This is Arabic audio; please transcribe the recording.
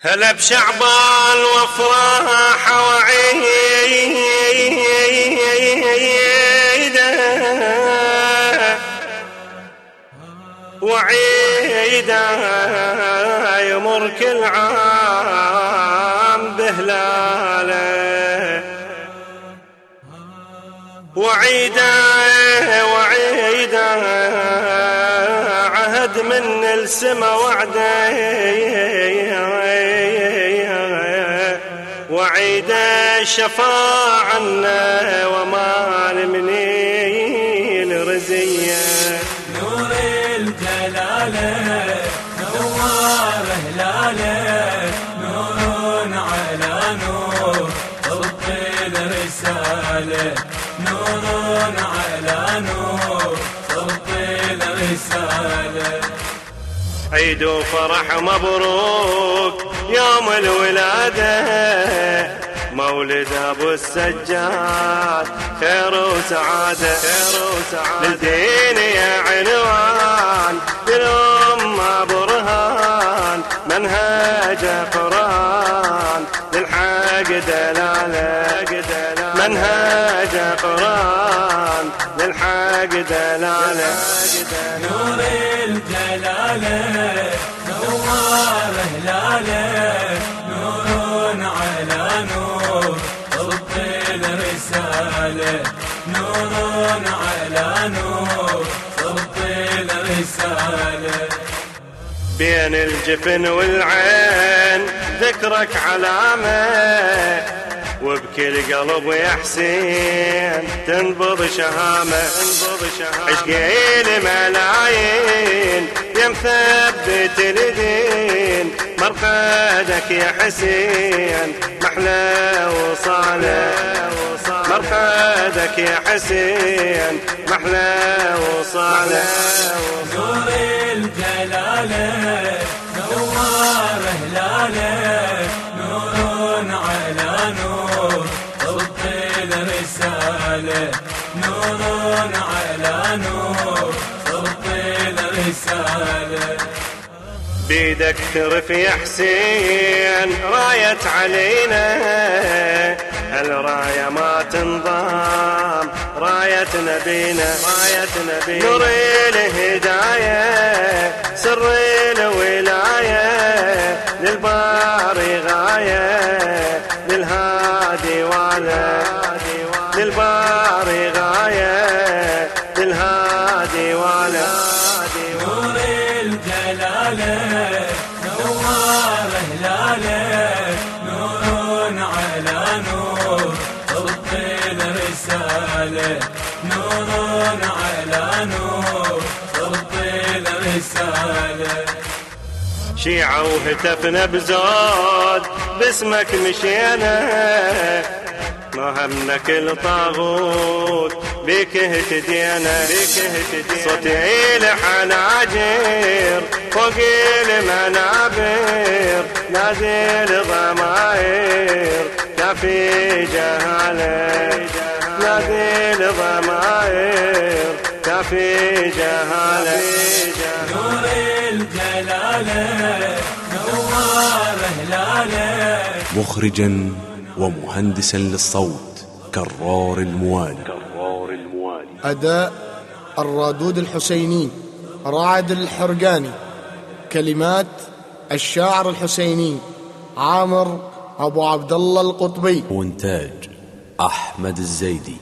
هلا بشعبان وافراح وعيده وعيده يمر كل عام بهلاله. وعيده وعيده عهد من السما وعده. وعيد الشفاعة عنا وما المنين رزية. نور الجلالة نوار هلالة نور على نور صدق الرسالة. نور على نور صدق الرسالة. عيد وفرح مبروك يوم الولادة. مولد ابو السجاد. خير وسعادة. خير وسعادة. للدين يا عنوان. للأمة برهان. منهج قرآن. للحق دلالة. منهج قرآن. للحق دلالة. نور هلاله نور على نور صدق الرسالة. نور على نور صدق الرسالة. بين الجفن والعين ذكرك علامة وبكل قلب يا حسين تنبض شهامة. عشقين ملايين يا مثبت الدين مرقدك يا حسين. محلى وصالة مرقدك يا حسين. محلى وصالة. نور الجلالة نوار هلاله نور على نور صدق الرسالة. نور على نور. الرسالة بيدك يا حسين رايت علينا. الراية ما تنضام راية نبينا راية نبينا. نور الهداية سر الولاية. للباري غاية للهادي والا للباري غاية. نور على نور شيعة وهتفنا بزود باسمك مشينا. ما همنا كل طاغوت بك اهتدينا. بك اهتدينا. صوتي لحناجر فوق المنابر. نازل ضماير كافي جهالة. نازل ضماير كافي جهالة. نور الجلالة نوار هلالة. مخرجا ومهندسا للصوت كرار الموالي أداء الرادود الحسيني رعد الحرقاني. كلمات الشاعر الحسيني عامر أبو عبد الله القطبي. وإنتاج أحمد الزيدي.